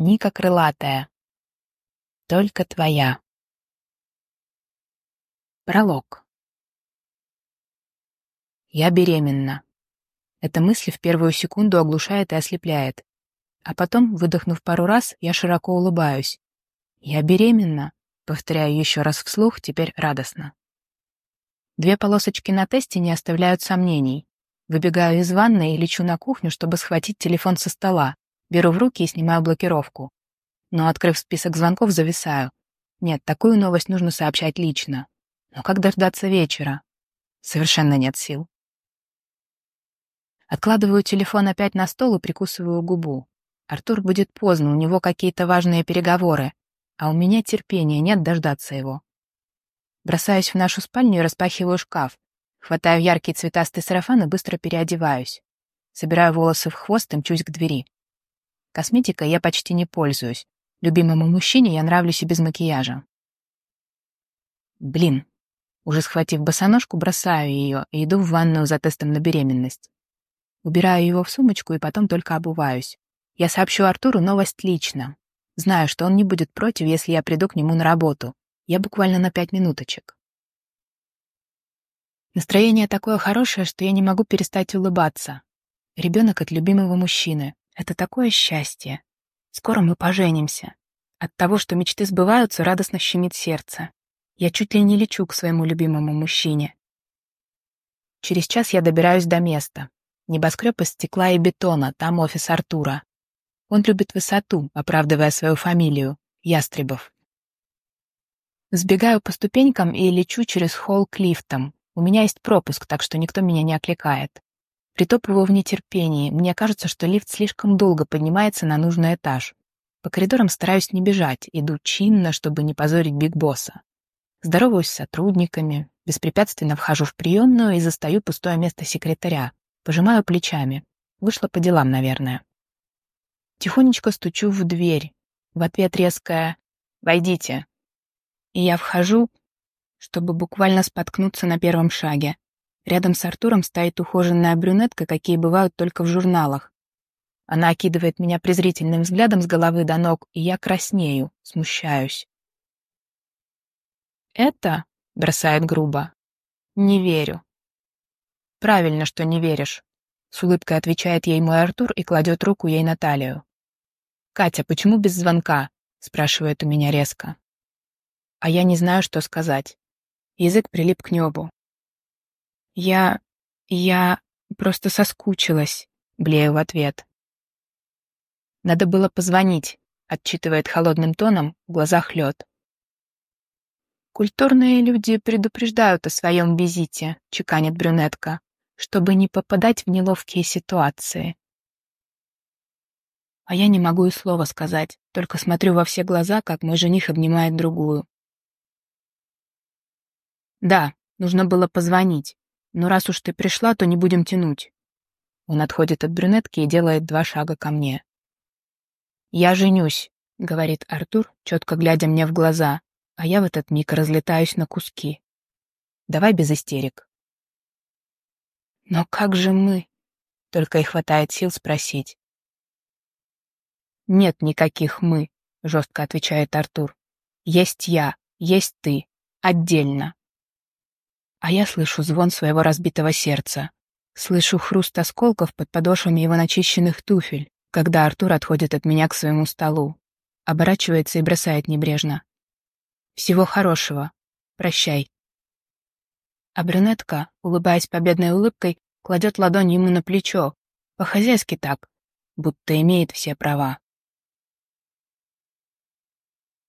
Ника крылатая. Только твоя. Пролог. Я беременна. Эта мысль в первую секунду оглушает и ослепляет. А потом, выдохнув пару раз, я широко улыбаюсь. Я беременна, повторяю еще раз вслух, теперь радостно. Две полосочки на тесте не оставляют сомнений. Выбегаю из ванной и лечу на кухню, чтобы схватить телефон со стола. Беру в руки и снимаю блокировку. Но, открыв список звонков, зависаю. Нет, такую новость нужно сообщать лично. Но как дождаться вечера? Совершенно нет сил. Откладываю телефон опять на стол и прикусываю губу. Артур будет поздно, у него какие-то важные переговоры, а у меня терпения нет дождаться его. Бросаюсь в нашу спальню и распахиваю шкаф. Хватаю яркий цветастый сарафан и быстро переодеваюсь. Собираю волосы в хвост и мчусь к двери. Косметикой я почти не пользуюсь. Любимому мужчине я нравлюсь и без макияжа. Блин. Уже схватив босоножку, бросаю ее и иду в ванную за тестом на беременность. Убираю его в сумочку и потом только обуваюсь. Я сообщу Артуру новость лично. Знаю, что он не будет против, если я приду к нему на работу. Я буквально на пять минуточек. Настроение такое хорошее, что я не могу перестать улыбаться. Ребенок от любимого мужчины. Это такое счастье. Скоро мы поженимся. От того, что мечты сбываются, радостно щемит сердце. Я чуть ли не лечу к своему любимому мужчине. Через час я добираюсь до места. Небоскреб из стекла и бетона, там офис Артура. Он любит высоту, оправдывая свою фамилию — Ястребов. Сбегаю по ступенькам и лечу через холл к лифтам, у меня есть пропуск, так что никто меня не окликает. Притопываю в нетерпении. Мне кажется, что лифт слишком долго поднимается на нужный этаж. По коридорам стараюсь не бежать, иду чинно, чтобы не позорить Биг Босса. Здороваюсь с сотрудниками, беспрепятственно вхожу в приемную и застаю пустое место секретаря. Пожимаю плечами. Вышла по делам, наверное. Тихонечко стучу в дверь. В ответ резкая «Войдите». И я вхожу, чтобы буквально споткнуться на первом шаге. Рядом с Артуром стоит ухоженная брюнетка, какие бывают только в журналах. Она окидывает меня презрительным взглядом с головы до ног, и я краснею, смущаюсь. «Это?» — бросает грубо. «Не верю». «Правильно, что не веришь», — с улыбкой отвечает ей мой Артур и кладет руку ей на талию. «Катя, почему без звонка?» — спрашивает у меня резко. А я не знаю, что сказать. Язык прилип к небу. «Я... я... просто соскучилась», — блею в ответ. «Надо было позвонить», — отчитывает холодным тоном, в глазах лед. «Культурные люди предупреждают о своем визите», — чеканит брюнетка, «чтобы не попадать в неловкие ситуации». А я не могу и слова сказать, только смотрю во все глаза, как мой жених обнимает другую. «Да, нужно было позвонить. Но раз уж ты пришла, то не будем тянуть». Он отходит от брюнетки и делает два шага ко мне. «Я женюсь», — говорит Артур, четко глядя мне в глаза, а я в этот миг разлетаюсь на куски. «Давай без истерик». «Но как же мы?» — только и хватает сил спросить. «Нет никаких «мы», — жестко отвечает Артур. «Есть я, есть ты, отдельно». А я слышу звон своего разбитого сердца. Слышу хруст осколков под подошвами его начищенных туфель, когда Артур отходит от меня к своему столу. Оборачивается и бросает небрежно. «Всего хорошего. Прощай». А брюнетка, улыбаясь победной улыбкой, кладет ладонь ему на плечо, по-хозяйски так, будто имеет все права.